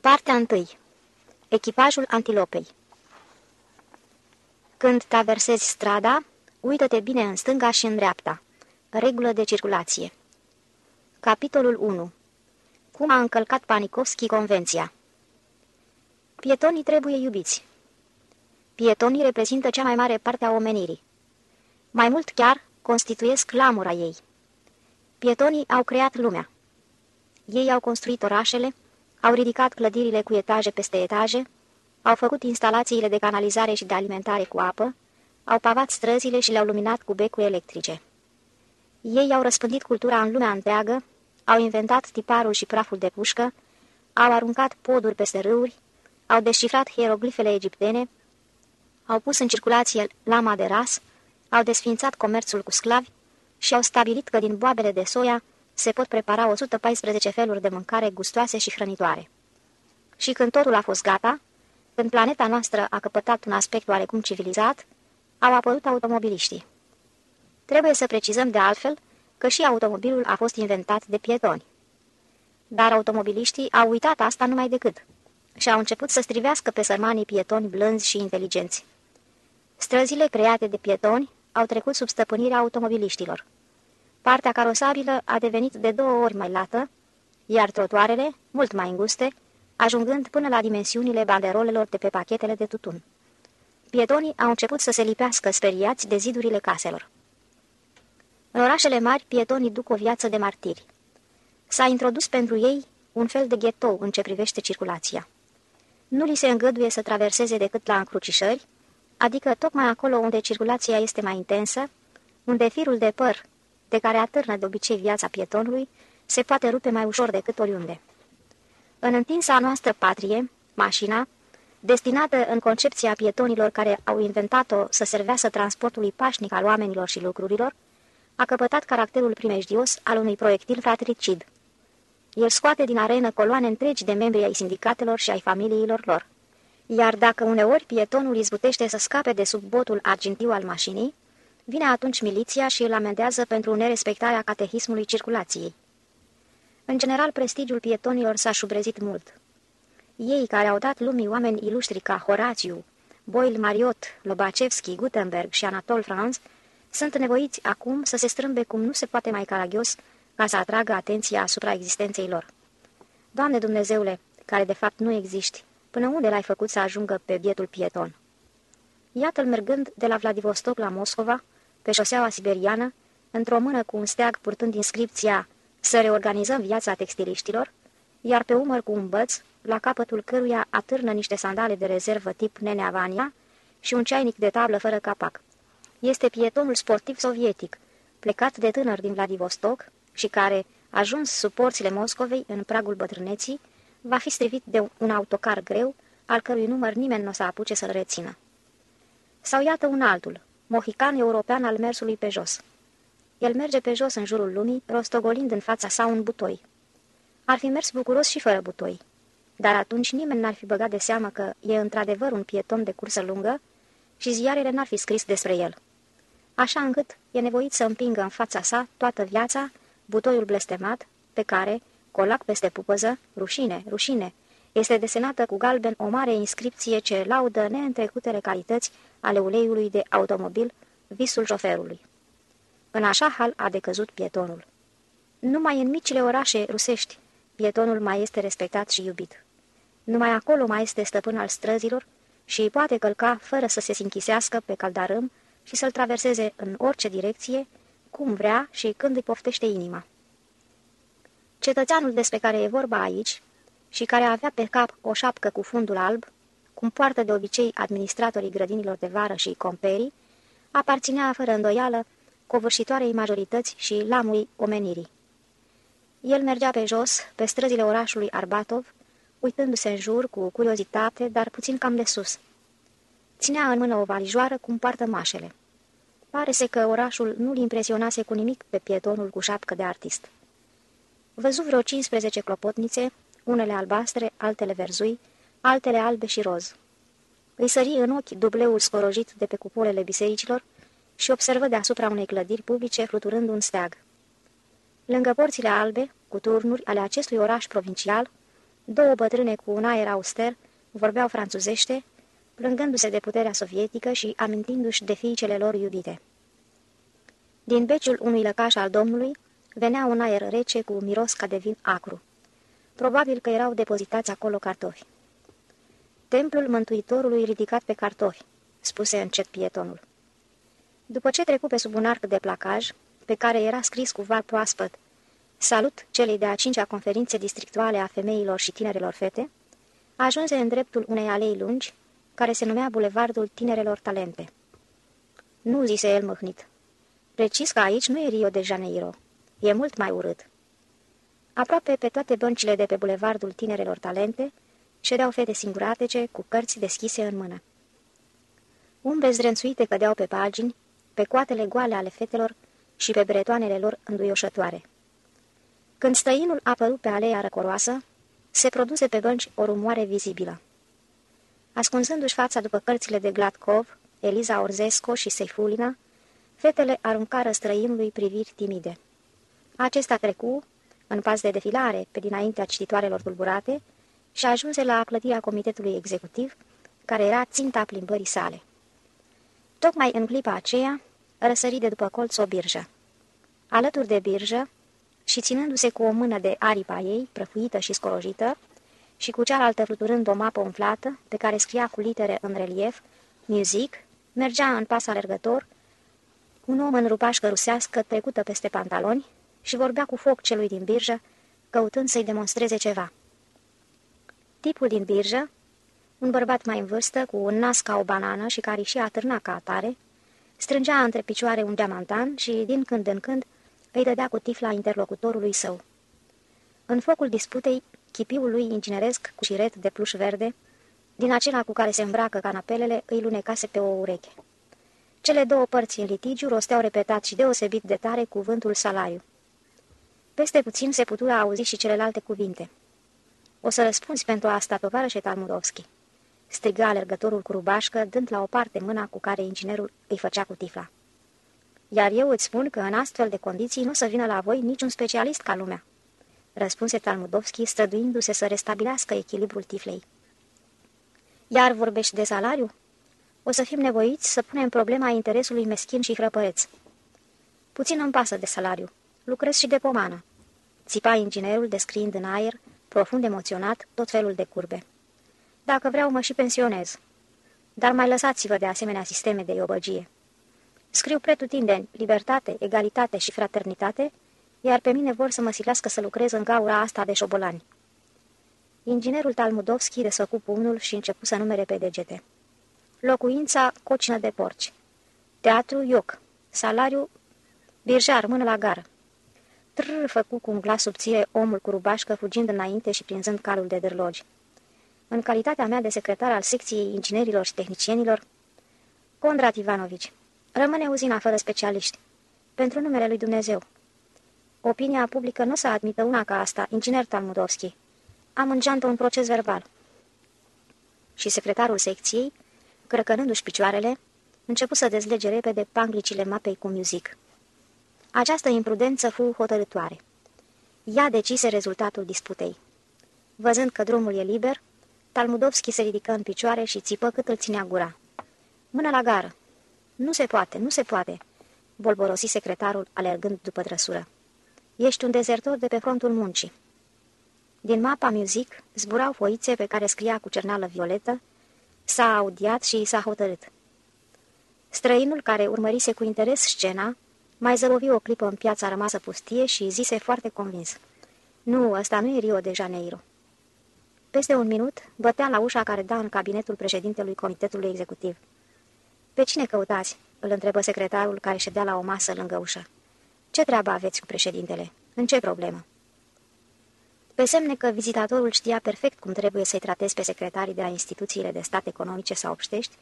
Partea 1. Echipajul antilopei Când traversezi strada, uită-te bine în stânga și în dreapta. Regulă de circulație Capitolul 1 Cum a încălcat Panikovski convenția Pietonii trebuie iubiți. Pietonii reprezintă cea mai mare parte a omenirii. Mai mult chiar, constituiesc lamura ei. Pietonii au creat lumea. Ei au construit orașele, au ridicat clădirile cu etaje peste etaje, au făcut instalațiile de canalizare și de alimentare cu apă, au pavat străzile și le-au luminat cu becuri electrice. Ei au răspândit cultura în lumea întreagă, au inventat tiparul și praful de pușcă, au aruncat poduri peste râuri, au descifrat hieroglifele egiptene, au pus în circulație lama de ras, au desfințat comerțul cu sclavi și au stabilit că din boabele de soia se pot prepara 114 feluri de mâncare gustoase și hrănitoare. Și când totul a fost gata, când planeta noastră a căpătat un aspect oarecum civilizat, au apărut automobiliștii. Trebuie să precizăm de altfel că și automobilul a fost inventat de pietoni. Dar automobiliștii au uitat asta numai decât și au început să strivească pe sărmanii pietoni blânzi și inteligenți. Străzile create de pietoni au trecut sub stăpânirea automobiliștilor. Partea carosabilă a devenit de două ori mai lată, iar trotuarele, mult mai înguste, ajungând până la dimensiunile banderolelor de pe pachetele de tutun. Pietonii au început să se lipească speriați de zidurile caselor. În orașele mari, pietonii duc o viață de martiri. S-a introdus pentru ei un fel de ghetou în ce privește circulația. Nu li se îngăduie să traverseze decât la încrucișări, adică tocmai acolo unde circulația este mai intensă, unde firul de păr de care atârnă de obicei viața pietonului, se poate rupe mai ușor decât oriunde. În întinsa noastră patrie, mașina, destinată în concepția pietonilor care au inventat-o să servească transportului pașnic al oamenilor și lucrurilor, a căpătat caracterul primejdios al unui proiectil fratricid. El scoate din arenă coloane întregi de membri ai sindicatelor și ai familiilor lor. Iar dacă uneori pietonul izbutește să scape de sub botul argintiu al mașinii, Vine atunci miliția și îl amendează pentru nerespectarea catehismului circulației. În general, prestigiul pietonilor s-a șubrezit mult. Ei, care au dat lumii oameni ilustri ca Horatiu, Boyle Mariot, Lobachevski, Gutenberg și Anatol Franz, sunt nevoiți acum să se strâmbe cum nu se poate mai caragios ca să atragă atenția asupra existenței lor. Doamne Dumnezeule, care de fapt nu existi, până unde l-ai făcut să ajungă pe bietul pieton? Iată-l mergând de la Vladivostok la Moscova, pe șoseaua siberiană, într-o mână cu un steag purtând inscripția Să reorganizăm viața textiliștilor, iar pe umăr cu un băț, la capătul căruia atârnă niște sandale de rezervă tip Nenea Vania și un ceainic de tablă fără capac. Este pietonul sportiv sovietic, plecat de tânăr din Vladivostok și care, ajuns sub porțile Moscovei în pragul bătrâneții, va fi strivit de un autocar greu, al cărui număr nimeni nu o să apuce să-l rețină. Sau iată un altul, mohican european al mersului pe jos. El merge pe jos în jurul lumii, rostogolind în fața sa un butoi. Ar fi mers bucuros și fără butoi, dar atunci nimeni n-ar fi băgat de seamă că e într-adevăr un pieton de cursă lungă și ziarele n-ar fi scris despre el. Așa încât e nevoit să împingă în fața sa toată viața butoiul blestemat, pe care, colac peste pupăză, rușine, rușine, este desenată cu galben o mare inscripție ce laudă neîntrecutele calități ale uleiului de automobil, visul șoferului. În așa hal a decăzut pietonul. Numai în micile orașe rusești, pietonul mai este respectat și iubit. Numai acolo mai este stăpân al străzilor și îi poate călca fără să se sinchisească pe caldarâm și să-l traverseze în orice direcție, cum vrea și când îi poftește inima. Cetățeanul despre care e vorba aici și care avea pe cap o șapcă cu fundul alb, cum poartă de obicei administratorii grădinilor de vară și comperii, aparținea fără îndoială covârșitoarei majorități și lamui omenirii. El mergea pe jos, pe străzile orașului Arbatov, uitându-se în jur cu curiozitate, dar puțin cam de sus. Ținea în mână o valijoară cum poartă mașele. Pare se că orașul nu-l impresionase cu nimic pe pietonul cu șapcă de artist. Văzu vreo 15 clopotnițe, unele albastre, altele verzui, altele albe și roz. Îi sări în ochi dubleul scorojit de pe cupolele bisericilor și observă deasupra unei clădiri publice fluturând un steag. Lângă porțile albe, cu turnuri ale acestui oraș provincial, Două bătrâne cu un aer auster vorbeau franțuzește, plângându-se de puterea sovietică și amintindu-și de fiicele lor iubite. Din beciul unui lăcaș al domnului venea un aer rece cu miros ca de vin acru. Probabil că erau depozitați acolo cartofi. Templul Mântuitorului ridicat pe cartofi, spuse încet pietonul. După ce trecu pe sub un arc de placaj, pe care era scris cu val proaspăt, Salut celei de-a cincea conferințe districtuale a femeilor și tinerelor fete, ajunse în dreptul unei alei lungi, care se numea Bulevardul Tinerelor Talente. Nu, zise el mâhnit. Precis că aici nu e Rio de Janeiro. E mult mai urât. Aproape pe toate băncile de pe Bulevardul Tinerelor Talente ședeau fete singuratece cu cărți deschise în mână. Umbre zrențuite cădeau pe pagini, pe coatele goale ale fetelor și pe bretoanele lor înduioșătoare. Când stăinul apărut pe aleea răcoroasă, se produse pe bănci o rumoare vizibilă. Ascunzându-și fața după cărțile de Gladkov, Eliza Orzesco și Seifulina, fetele aruncară străinului priviri timide. Acesta trecu, în pas de defilare, pe dinaintea cititoarelor tulburate, și ajunse la clădirea comitetului executiv, care era ținta plimbării sale. Tocmai în clipa aceea, răsări de după colț o birjă. Alături de birjă, și ținându-se cu o mână de aripa ei, prăfuită și scolojită, și cu cealaltă fluturând o mapă umflată, pe care scria cu litere în relief, Music, mergea în pas alergător, un om în rupașcă rusească trecută peste pantaloni și vorbea cu foc celui din birjă, căutând să-i demonstreze ceva. Tipul din birjă, un bărbat mai în vârstă, cu un nas ca o banană și care și atârna ca atare, strângea între picioare un diamantan și, din când în când, îi dădea cu tifla interlocutorului său. În focul disputei, chipiul lui ingineresc cu șiret de pluș verde, din acela cu care se îmbracă canapelele, îi lunecase pe o ureche. Cele două părți în litigiu rosteau repetat și deosebit de tare cuvântul salariu. Peste puțin se putura auzi și celelalte cuvinte. O să răspunzi pentru asta, tovarășe Talmudovski," striga alergătorul cu rubașcă, dând la o parte mâna cu care inginerul îi făcea cu tifla. Iar eu îți spun că în astfel de condiții nu să vină la voi niciun specialist ca lumea." Răspunse Talmudovski, străduindu-se să restabilească echilibrul tiflei. Iar vorbești de salariu? O să fim nevoiți să punem problema interesului meschin și hrăpăreț. Puțin îmi pasă de salariu. Lucrez și de pomană. Țipa inginerul, descriind în aer, profund emoționat, tot felul de curbe. Dacă vreau, mă și pensionez. Dar mai lăsați-vă de asemenea sisteme de iobăgie. Scriu pretutindeni, libertate, egalitate și fraternitate, iar pe mine vor să mă silească să lucrez în gaura asta de șobolani. Inginerul Talmudovski desfăcu pumnul și începu să numere pe degete. Locuința, cocină de porci. Teatru, ioc. Salariu, birjar, mână la gară. Trrr, făcu cu un glas subțire omul cu rubașcă, fugind înainte și prinzând calul de dârlogi. În calitatea mea de secretar al secției inginerilor și tehnicienilor, Condrat Ivanovici, Rămâne uzina fără specialiști. Pentru numele lui Dumnezeu. Opinia publică nu să admită una ca asta, inginer Talmudovski. Am în geantă un proces verbal. Și secretarul secției, crăcănându-și picioarele, începu să dezlege repede panglicile mapei cu muzic. Această imprudență fu hotărătoare. Ea decise rezultatul disputei. Văzând că drumul e liber, Talmudovski se ridică în picioare și țipă cât îl ținea gura. Mână la gară! Nu se poate, nu se poate!" bolborosi secretarul, alergând după trăsură. Ești un dezertor de pe frontul muncii." Din mapa Music zburau foițe pe care scria cu cernală violetă, s-a audiat și s-a hotărât. Străinul, care urmărise cu interes scena, mai zăbovi o clipă în piața rămasă pustie și zise foarte convins. Nu, ăsta nu e Rio de Janeiro." Peste un minut, bătea la ușa care da în cabinetul președintelui Comitetului Executiv. Pe cine căutați?" îl întrebă secretarul care ședea la o masă lângă ușă. Ce treabă aveți cu președintele? În ce problemă?" Pe semne că vizitatorul știa perfect cum trebuie să-i tratezi pe secretarii de la instituțiile de stat economice sau obștești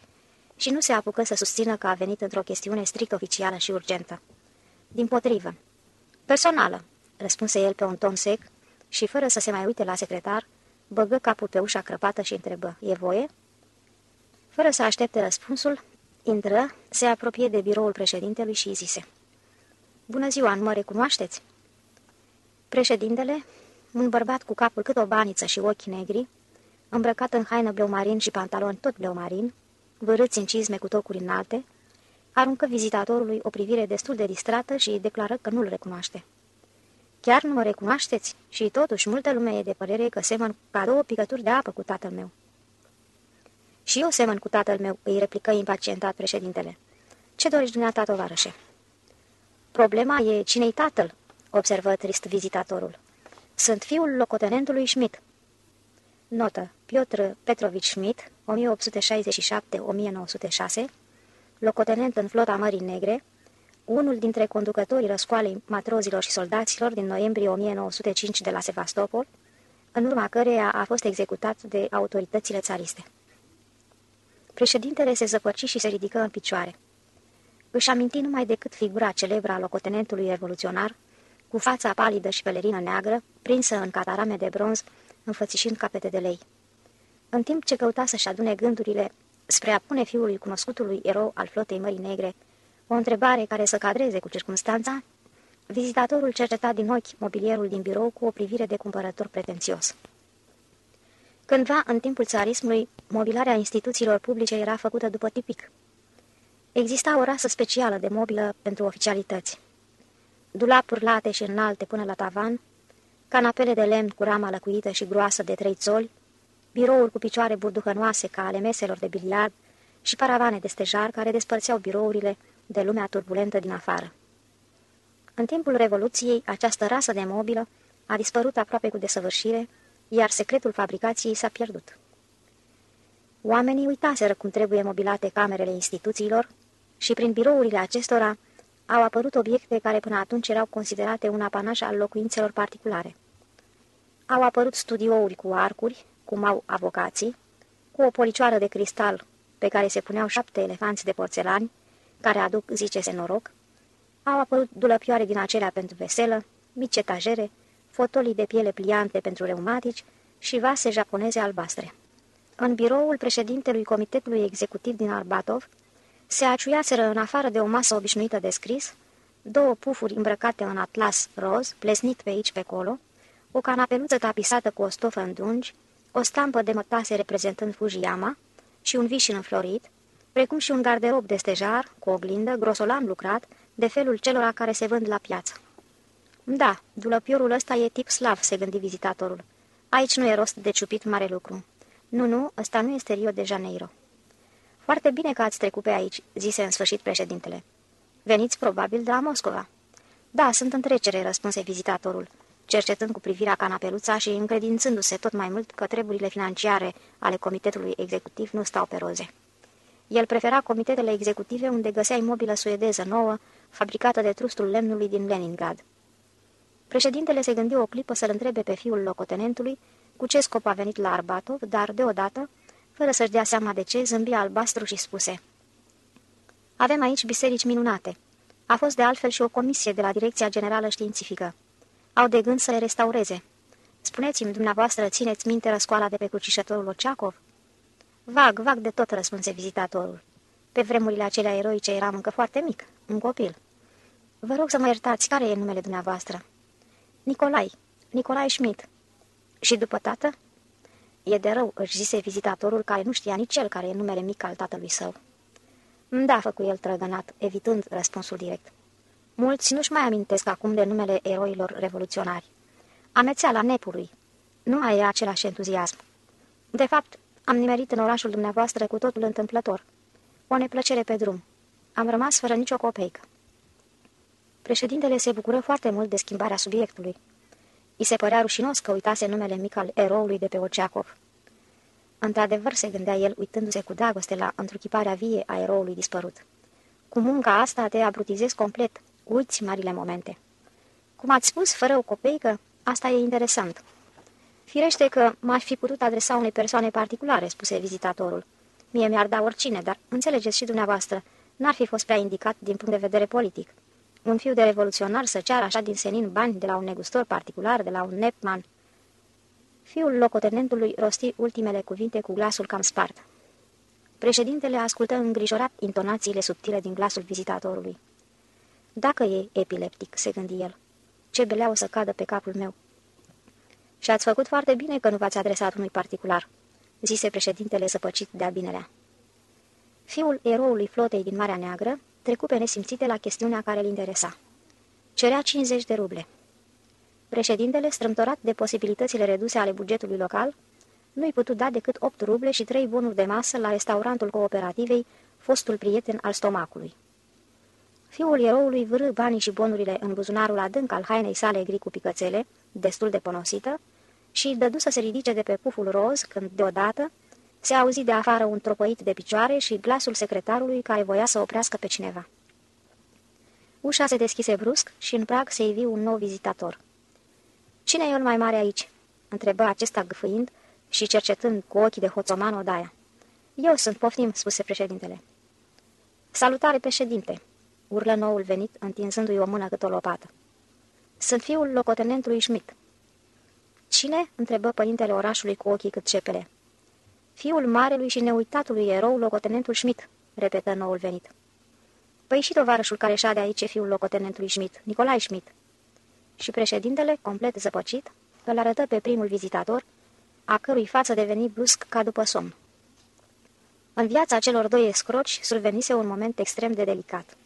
și nu se apucă să susțină că a venit într-o chestiune strict oficială și urgentă. Din potrivă. Personală, răspunse el pe un ton sec și, fără să se mai uite la secretar, băgă capul pe ușa crăpată și întrebă, e voie? Fără să aștepte răspunsul, Intră, se apropie de biroul președintelui și zise. Bună ziua, mă recunoașteți?" Președintele, Un bărbat cu capul cât o baniță și ochi negri, îmbrăcat în haină bleu marin și pantaloni tot bleu marin, vârâți în cizme cu tocuri înalte, aruncă vizitatorului o privire destul de distrată și declară că nu-l recunoaște. Chiar nu mă recunoașteți? Și totuși multă lume e de părere că semăn ca două picături de apă cu tatăl meu. Și eu semăn cu tatăl meu, îi replică impacientat președintele. Ce dorești dumneata, tovarășe? Problema e cine-i tatăl, observă trist vizitatorul. Sunt fiul locotenentului Schmidt. Notă. Piotr Petrovici Schmidt, 1867-1906, locotenent în flota Mării Negre, unul dintre conducătorii răscoalei matrozilor și soldaților din noiembrie 1905 de la Sevastopol, în urma căreia a fost executat de autoritățile țariste. Președintele se zăpăci și se ridică în picioare. Își aminti numai decât figura celebră a locotenentului revoluționar, cu fața palidă și pelerină neagră, prinsă în catarame de bronz, înfățișind capete de lei. În timp ce căuta să-și adune gândurile spre a pune fiului cunoscutului erou al flotei Mării Negre o întrebare care să cadreze cu circunstanța, vizitatorul cerceta din ochi mobilierul din birou cu o privire de cumpărător pretențios. Cândva, în timpul țarismului, mobilarea instituțiilor publice era făcută după tipic. Exista o rasă specială de mobilă pentru oficialități. Dulapuri late și înalte până la tavan, canapele de lemn cu rama lăcuită și groasă de trei țoli, birouri cu picioare burduhănoase ca ale meselor de biliard și paravane de stejar care despărțeau birourile de lumea turbulentă din afară. În timpul Revoluției, această rasă de mobilă a dispărut aproape cu desăvârșire, iar secretul fabricației s-a pierdut. Oamenii uitaseră cum trebuie mobilate camerele instituțiilor și prin birourile acestora au apărut obiecte care până atunci erau considerate un apanaj al locuințelor particulare. Au apărut studiouri cu arcuri, cum au avocații, cu o policioară de cristal pe care se puneau șapte elefanți de porțelani, care aduc, zice-se, noroc, au apărut dulăpioare din acelea pentru veselă, mici etajere, fotolii de piele pliante pentru reumatici și vase japoneze albastre. În biroul președintelui Comitetului Executiv din Arbatov se aciuiaseră în afară de o masă obișnuită de scris, două pufuri îmbrăcate în atlas roz, plesnit pe aici pe acolo, o canapeluță tapisată cu o stofă îndungi, o stampă de mătase reprezentând Fujiyama și un vișin înflorit, precum și un garderob de stejar, cu oglindă, grosolan lucrat, de felul celora care se vând la piață. Da, dulăpiorul ăsta e tip slav, se gândi vizitatorul. Aici nu e rost de ciupit mare lucru. Nu, nu, ăsta nu este Rio de Janeiro. Foarte bine că ați trecut pe aici, zise în sfârșit președintele. Veniți probabil de la Moscova. Da, sunt în trecere, răspunse vizitatorul, cercetând cu privirea canapeluța și încredințându-se tot mai mult că treburile financiare ale comitetului executiv nu stau pe roze. El prefera comitetele executive unde găsea imobilă suedeză nouă, fabricată de trustul lemnului din Leningrad. Președintele se gândi o clipă să-l întrebe pe fiul locotenentului cu ce scop a venit la Arbatov, dar deodată, fără să-și dea seama de ce, zâmbi albastru și spuse Avem aici biserici minunate. A fost de altfel și o comisie de la Direcția Generală Științifică. Au de gând să le restaureze. Spuneți-mi, dumneavoastră, țineți minte răscoala de pe crucișătorul Oceacov? Vag, vag de tot, răspunse vizitatorul. Pe vremurile acelea eroice eram încă foarte mic, un copil. Vă rog să mă iertați, care e numele dumneavoastră? Nicolai, Nicolai Schmidt. Și după tată? E de rău, își zise vizitatorul care nu știa nici el care e numele mic al tatălui său. Da, făcu el trăgănat, evitând răspunsul direct. Mulți nu-și mai amintesc acum de numele eroilor revoluționari. Amețeala nepului. Nu mai e același entuziasm. De fapt, am nimerit în orașul dumneavoastră cu totul întâmplător. O neplăcere pe drum. Am rămas fără nicio copeică. Președintele se bucură foarte mult de schimbarea subiectului. I se părea rușinos că uitase numele mic al eroului de pe Oceacov. Într-adevăr, se gândea el, uitându-se cu dragoste la întruchiparea vie a eroului dispărut. Cu munca asta te abrutizezi complet, uiți marile momente. Cum ați spus, fără o copeică, asta e interesant. Firește că m-aș fi putut adresa unei persoane particulare, spuse vizitatorul. Mie mi-ar da oricine, dar înțelegeți și dumneavoastră, n-ar fi fost prea indicat din punct de vedere politic. Un fiu de revoluționar să ceară așa din senin bani de la un negustor particular, de la un nepman. Fiul locotenentului rosti ultimele cuvinte cu glasul cam spart. Președintele ascultă îngrijorat intonațiile subtile din glasul vizitatorului. Dacă e epileptic, se gândi el, ce belea o să cadă pe capul meu. Și ați făcut foarte bine că nu v-ați adresat unui particular, zise președintele zăpăcit de-a binelea. Fiul eroului flotei din Marea Neagră trecu pe nesimțite la chestiunea care îl interesa. Cerea 50 de ruble. Președintele, strâmtorat de posibilitățile reduse ale bugetului local, nu-i putut da decât 8 ruble și 3 bonuri de masă la restaurantul cooperativei, fostul prieten al stomacului. Fiul eroului vârâ banii și bonurile în buzunarul adânc al hainei sale gri cu picățele, destul de ponosită, și dădu să se ridice de pe puful roz, când, deodată, se auzi de afară un tropăit de picioare și glasul secretarului care voia să oprească pe cineva. Ușa se deschise brusc și în prag se ivi un nou vizitator. Cine e el mai mare aici?" întrebă acesta gâfâind și cercetând cu ochii de hoțoman odaia. Eu sunt, poftim," spuse președintele. Salutare, președinte!" Urlă noul venit, întinzându-i o mână cât o lopată. Sunt fiul locotenentului Schmidt." Cine?" întrebă părintele orașului cu ochii cât cepele. Fiul marelui și neuitatului erou, locotenentul Schmidt," repetă noul venit. Păi și tovarășul care șade aici e fiul locotenentului Schmidt, Nicolai Schmidt." Și președintele, complet zăpăcit, îl arătă pe primul vizitator, a cărui față deveni brusc ca după somn. În viața celor doi escroci survenise un moment extrem de delicat.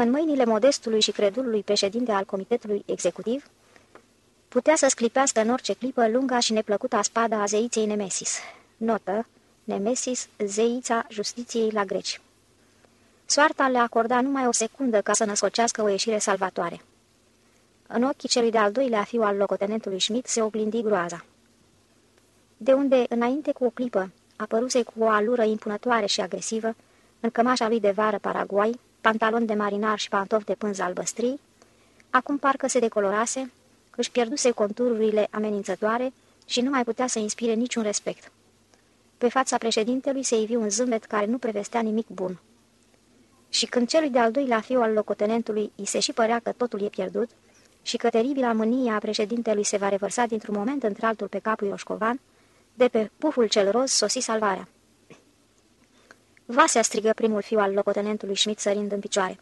În mâinile modestului și credulului președinte al comitetului executiv, putea să sclipească în orice clipă lunga și neplăcuta spada a zeiței Nemesis. Notă, Nemesis, zeița justiției la greci. Soarta le acorda numai o secundă ca să născocească o ieșire salvatoare. În ochii celui de-al doilea fiu al locotenentului Schmidt se oglindi groaza. De unde, înainte cu o clipă, apăruse cu o alură impunătoare și agresivă, în cămașa lui de vară Paraguay, pantalon de marinar și pantofi de pânză albăstrii, acum parcă se decolorase, își pierduse contururile amenințătoare și nu mai putea să inspire niciun respect. Pe fața președintelui se ivi un zâmbet care nu prevestea nimic bun. Și când celui de-al doilea fiu al locotenentului îi se și părea că totul e pierdut și că teribila mânie a președintelui se va revărsa dintr-un moment într-altul pe capul Ioșcovan, de pe puful cel roz sosi salvarea. Vasea strigă primul fiu al locotenentului Schmidt sărind în picioare.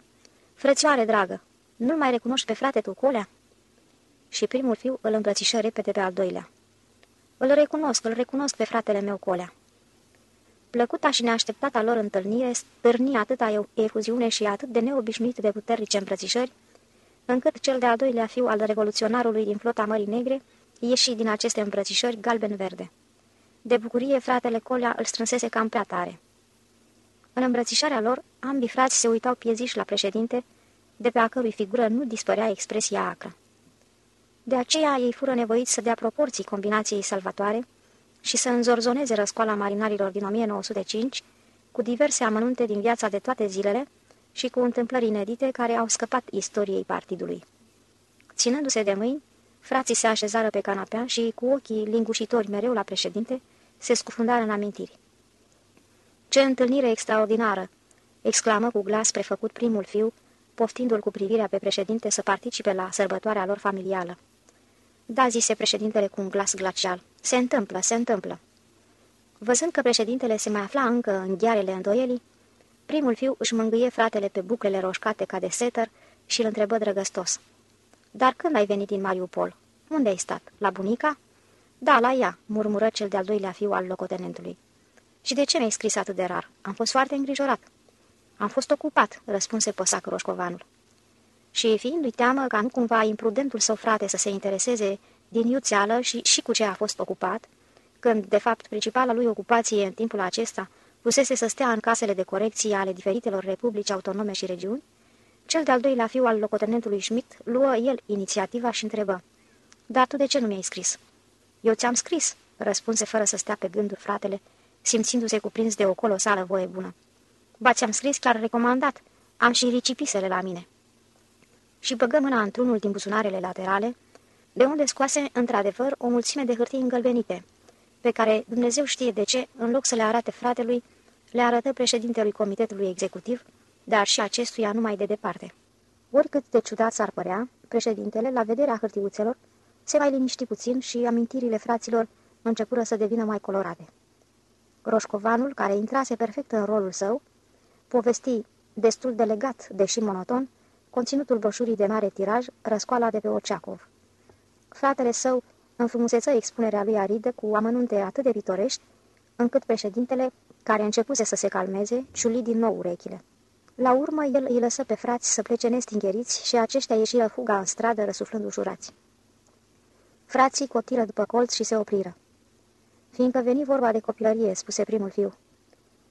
Frățioare dragă, nu-l mai recunoști pe frate tu, Colea?" Și primul fiu îl îmbrățișă repede pe al doilea. Îl recunosc, îl recunosc pe fratele meu, Colea." Plăcuta și neașteptata lor întâlnire stârni atâta efuziune și atât de neobișnuit de puternice îmbrățișări, încât cel de-al doilea fiu al revoluționarului din flota Mării Negre ieși din aceste îmbrățișări galben-verde. De bucurie, fratele Colea îl strânsese cam prea tare. În îmbrățișarea lor, ambii frați se uitau pieziși la președinte, de pe a cărui figură nu dispărea expresia acră. De aceea ei fură nevoiți să dea proporții combinației salvatoare și să înzorzoneze răscoala marinarilor din 1905 cu diverse amănunte din viața de toate zilele și cu întâmplări inedite care au scăpat istoriei partidului. Ținându-se de mâini, frații se așezară pe canapea și, cu ochii lingușitori mereu la președinte, se scufundară în amintiri. Ce întâlnire extraordinară!" exclamă cu glas prefăcut primul fiu, poftindu-l cu privirea pe președinte să participe la sărbătoarea lor familială. Da, zise președintele cu un glas glacial. Se întâmplă, se întâmplă. Văzând că președintele se mai afla încă în ghearele îndoielii, primul fiu își mângâie fratele pe buclele roșcate ca de setter și îl întrebă drăgăstos. Dar când ai venit din Mariupol? Unde ai stat? La bunica?" Da, la ea," murmură cel de-al doilea fiu al locotenentului. Și de ce mi-ai scris atât de rar? Am fost foarte îngrijorat." Am fost ocupat," răspunse păsac roșcovanul. Și fiindu-i teamă ca nu cumva imprudentul său frate să se intereseze din iuțeală și, și cu ce a fost ocupat, când, de fapt, principala lui ocupație în timpul acesta pusese să stea în casele de corecție ale diferitelor republici autonome și regiuni, cel de-al doilea fiu al locotenentului Schmidt luă el inițiativa și întrebă, Dar tu de ce nu mi-ai scris?" Eu ți-am scris," răspunse fără să stea pe gânduri fratele, simțindu-se cuprins de o colosală voie bună. Ba, ți-am scris clar recomandat. Am și ricipisele la mine." Și băgă mâna într-unul din buzunarele laterale, de unde scoase, într-adevăr, o mulțime de hârtii îngălbenite, pe care, Dumnezeu știe de ce, în loc să le arate fratelui, le arătă președintelui comitetului executiv, dar și acestuia numai de departe. Oricât de ciudat s-ar părea, președintele, la vederea hârtiuțelor, se mai liniști puțin și amintirile fraților începură să devină mai colorate. Roșcovanul, care intrase perfect în rolul său, povesti, destul de legat, deși monoton, conținutul broșurii de mare tiraj, Răscoala de pe Oceacov. Fratele său înfrumuseță expunerea lui aridă cu amănunte atât de pitorești, încât președintele, care începuse să se calmeze, ciuli din nou urechile. La urmă, el îi lăsă pe frați să plece nestingheriți și aceștia ieșiră fuga în stradă, răsuflând ușurați. Frații cotiră după colț și se opriră. Fiindcă veni vorba de copilărie, spuse primul fiu.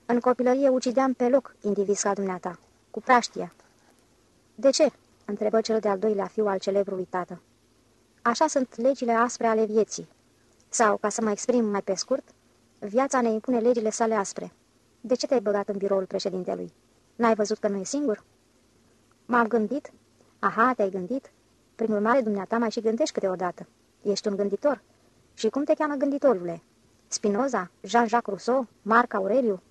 În copilărie ucideam pe loc indivizi ca dumneata, cu praștia. De ce? întrebă cel de-al doilea fiu al celebrului tată. Așa sunt legile aspre ale vieții. Sau, ca să mă exprim mai pe scurt, viața ne impune legile sale aspre. De ce te-ai băgat în biroul președintelui? N-ai văzut că nu e singur? M-am gândit. Aha, te-ai gândit? Prin urmare, dumneata mai și gândești câteodată. Ești un gânditor. Și cum te cheamă gânditorule? Spinoza? Jean-Jacques Rousseau? Marc Aureliu?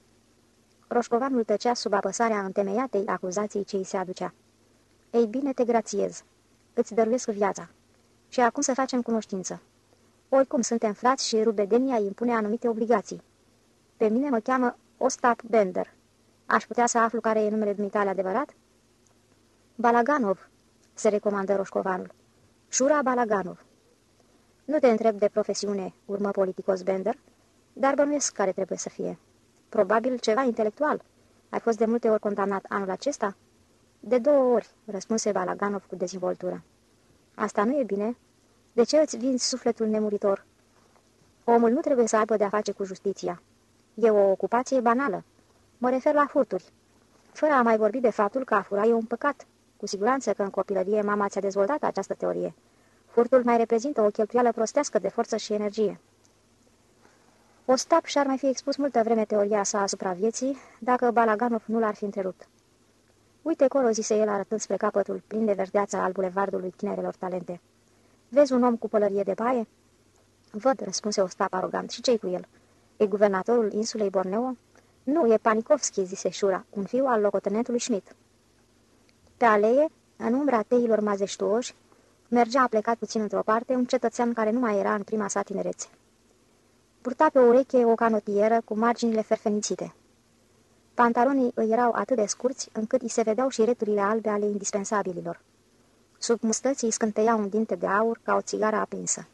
Roșcovanul tăcea sub apăsarea întemeiatei acuzației ce îi se aducea. Ei bine, te grațiez. Îți dăruiesc viața. Și acum să facem cunoștință. Oricum suntem frați și rubedenia îi impune anumite obligații. Pe mine mă cheamă Ostap Bender. Aș putea să aflu care e numele dumitale adevărat? Balaganov, se recomandă Roșcovanul. Șura Balaganov. Nu te întreb de profesiune, urmă politicos Bender, dar bănuiesc care trebuie să fie. Probabil ceva intelectual. Ai fost de multe ori condamnat anul acesta? De două ori, răspunse Balaganov cu dezvoltură. Asta nu e bine. De ce îți vinzi sufletul nemuritor? Omul nu trebuie să aibă de-a face cu justiția. E o ocupație banală. Mă refer la furturi. Fără a mai vorbi de faptul că a fura e un păcat. Cu siguranță că în copilărie mama ți-a dezvoltat această teorie. Furtul mai reprezintă o cheltuială prostească de forță și energie. Ostap și-ar mai fi expus multă vreme teoria sa asupra vieții, dacă Balaganov nu l-ar fi întrerupt. Uite colo, zise el arătând spre capătul plin de verdeață al bulevardului tinerelor talente. Vezi un om cu pălărie de baie? Văd, răspunse Ostap arogant. Și ce cu el? E guvernatorul insulei Borneo? Nu, e Panikovski, zise Șura, un fiu al locotenentului Schmidt. Pe alee, în umbra teilor mazeștuoși, mergea plecat puțin într-o parte un cetățean care nu mai era în prima sa tinerețe. Purta pe ureche o canotieră cu marginile ferfenițite. Pantalonii îi erau atât de scurți, încât îi se vedeau și returile albe ale indispensabililor. Sub mustății scânteia un dinte de aur ca o țigară aprinsă.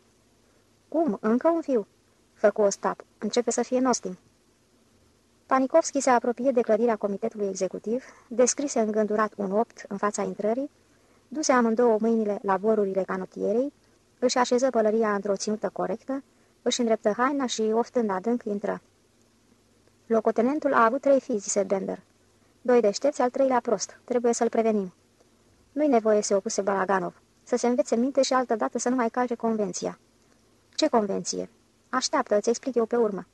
Cum? Încă un fiu?" făcu Ostap. Începe să fie nostim." Panikovski se apropie de clădirea comitetului executiv, descrise îngândurat un opt în fața intrării, duse amândouă mâinile la borurile canotierei, își așeză pălăria într-o ținută corectă, își îndreptă haina și, oftând adânc, intră. Locotenentul a avut trei fii, zise Bender. Doi deștepți, al treilea prost. Trebuie să-l prevenim. Nu-i nevoie, se opuse Balaganov. Să se învețe minte și altădată să nu mai calce convenția. Ce convenție? Așteaptă, îți explic eu pe urmă.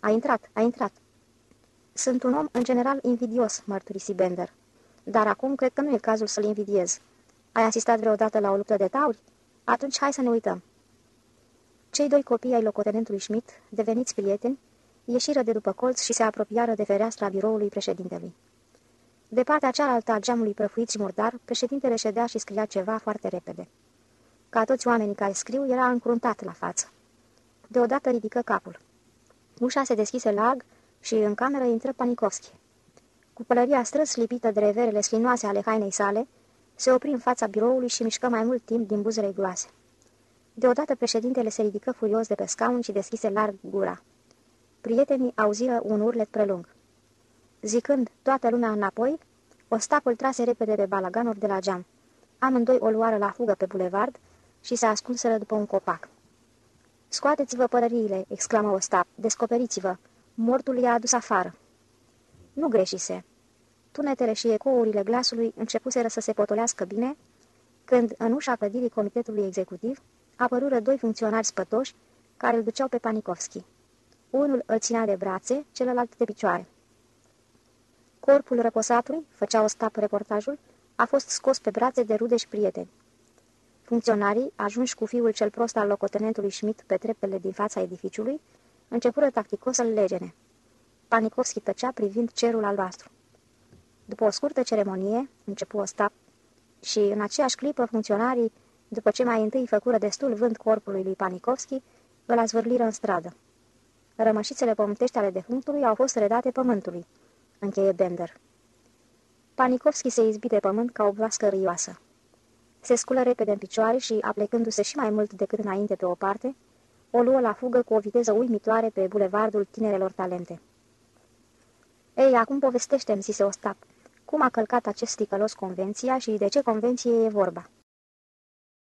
A intrat, a intrat. Sunt un om, în general, invidios, mărturisi Bender. Dar acum cred că nu e cazul să-l invidiez. Ai asistat vreodată la o luptă de tauri? Atunci hai să ne uităm. Cei doi copii ai locotenentului Schmidt, deveniți prieteni, ieșiră de după colț și se apropiară de fereastra biroului președintelui. De partea cealaltă a geamului prăfuit și murdar, președintele ședea și scria ceva foarte repede. Ca toți oamenii care scriu, era încruntat la față. Deodată ridică capul. Ușa se deschise larg și în cameră intră Panikovski. Cu pălăria strâns lipită de reverele slinoase ale hainei sale, se opri în fața biroului și mișcă mai mult timp din buzele gloase. Deodată președintele se ridică furios de pe scaun și deschise larg gura. Prietenii auziră un urlet prelung. Zicând toată lumea înapoi, Ostapul trase repede pe Balaganov de la geam. Amândoi o luară la fugă pe bulevard și se ascunseră după un copac. Scoateți-vă părăriile!" exclamă Ostap. Descoperiți-vă! Mortul i-a adus afară!" Nu greșise. Tunetele și ecourile glasului începuseră să se potolească bine, când, în ușa clădirii comitetului executiv, apărură doi funcționari spătoși care îl duceau pe Panikovski. Unul îl ținea de brațe, celălalt de picioare. Corpul răposatului, făcea o stap reportajul, a fost scos pe brațe de rude și prieteni. Funcționarii, ajunși cu fiul cel prost al locotenentului Schmidt pe treptele din fața edificiului, începură tacticos să-l legene. Panikovski tăcea privind cerul albastru. După o scurtă ceremonie, începu o stap și în aceeași clipă funcționarii, după ce mai întâi făcură destul vânt corpului lui Panikovski, îl azvârliră în stradă. Rămășițele pământești ale defunctului au fost redate pământului, încheie Bender. Panikovski se izbi de pământ ca o vlască rioasă. Se sculă repede în picioare și, aplecându-se și mai mult decât înainte pe o parte, o luă la fugă cu o viteză uimitoare pe bulevardul tinerelor talente. Ei, acum povestește-mi, zise Ostap, cum a călcat acest sticălos convenția și de ce convenție e vorba.